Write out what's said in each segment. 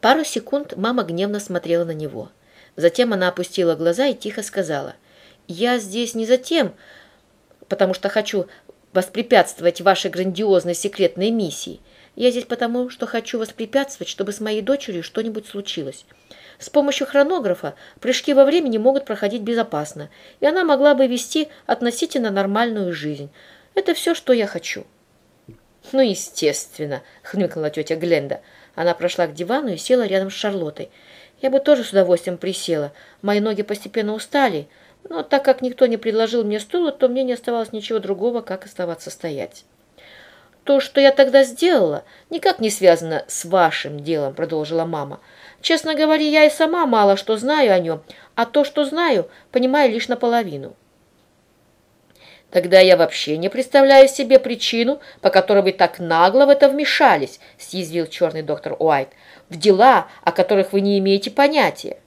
Пару секунд мама гневно смотрела на него. Затем она опустила глаза и тихо сказала, «Я здесь не за тем, потому что хочу воспрепятствовать вашей грандиозной секретной миссии. Я здесь потому, что хочу воспрепятствовать, чтобы с моей дочерью что-нибудь случилось. С помощью хронографа прыжки во времени могут проходить безопасно, и она могла бы вести относительно нормальную жизнь. Это все, что я хочу». «Ну, естественно», — хмыкнула тетя Гленда. Она прошла к дивану и села рядом с Шарлоттой. «Я бы тоже с удовольствием присела. Мои ноги постепенно устали, но так как никто не предложил мне стула, то мне не оставалось ничего другого, как оставаться стоять». «То, что я тогда сделала, никак не связано с вашим делом», — продолжила мама. «Честно говоря, я и сама мало что знаю о нем, а то, что знаю, понимаю лишь наполовину». «Тогда я вообще не представляю себе причину, по которой вы так нагло в это вмешались», — съязвил черный доктор Уайт, «в дела, о которых вы не имеете понятия».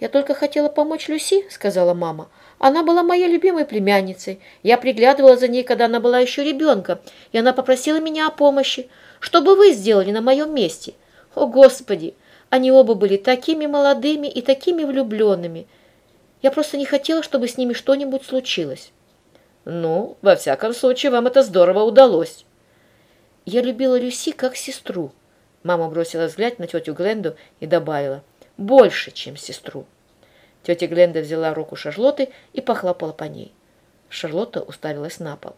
«Я только хотела помочь Люси», — сказала мама. «Она была моей любимой племянницей. Я приглядывала за ней, когда она была еще ребенком, и она попросила меня о помощи. Что бы вы сделали на моем месте? О, Господи! Они оба были такими молодыми и такими влюбленными. Я просто не хотела, чтобы с ними что-нибудь случилось». Ну, во всяком случае, вам это здорово удалось. Я любила Люси как сестру. Мама бросила взгляд на тетю Гленду и добавила. Больше, чем сестру. Тетя Гленда взяла руку Шарлотты и похлопала по ней. Шарлотта уставилась на пол.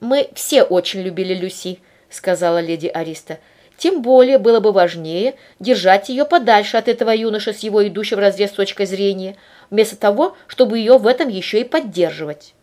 «Мы все очень любили Люси», — сказала леди Ариста. «Тем более было бы важнее держать ее подальше от этого юноша с его идущей вразрез точкой зрения вместо того, чтобы ее в этом еще и поддерживать.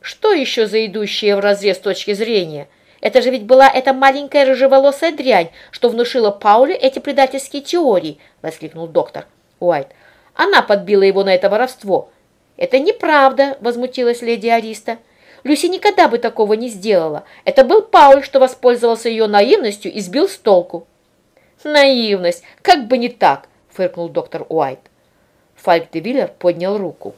Что еще за идущие в разрез точки зрения? Это же ведь была эта маленькая рыжеволосая дрянь, что внушила Пауле эти предательские теории, воскликнул доктор Уайт. Она подбила его на это воровство. Это неправда, возмутилась леди Ариста. Люси никогда бы такого не сделала. Это был Пауль, что воспользовался ее наивностью и сбил с толку. Наивность, как бы не так, фыркнул доктор Уайт. Фальк де Виллер поднял руку.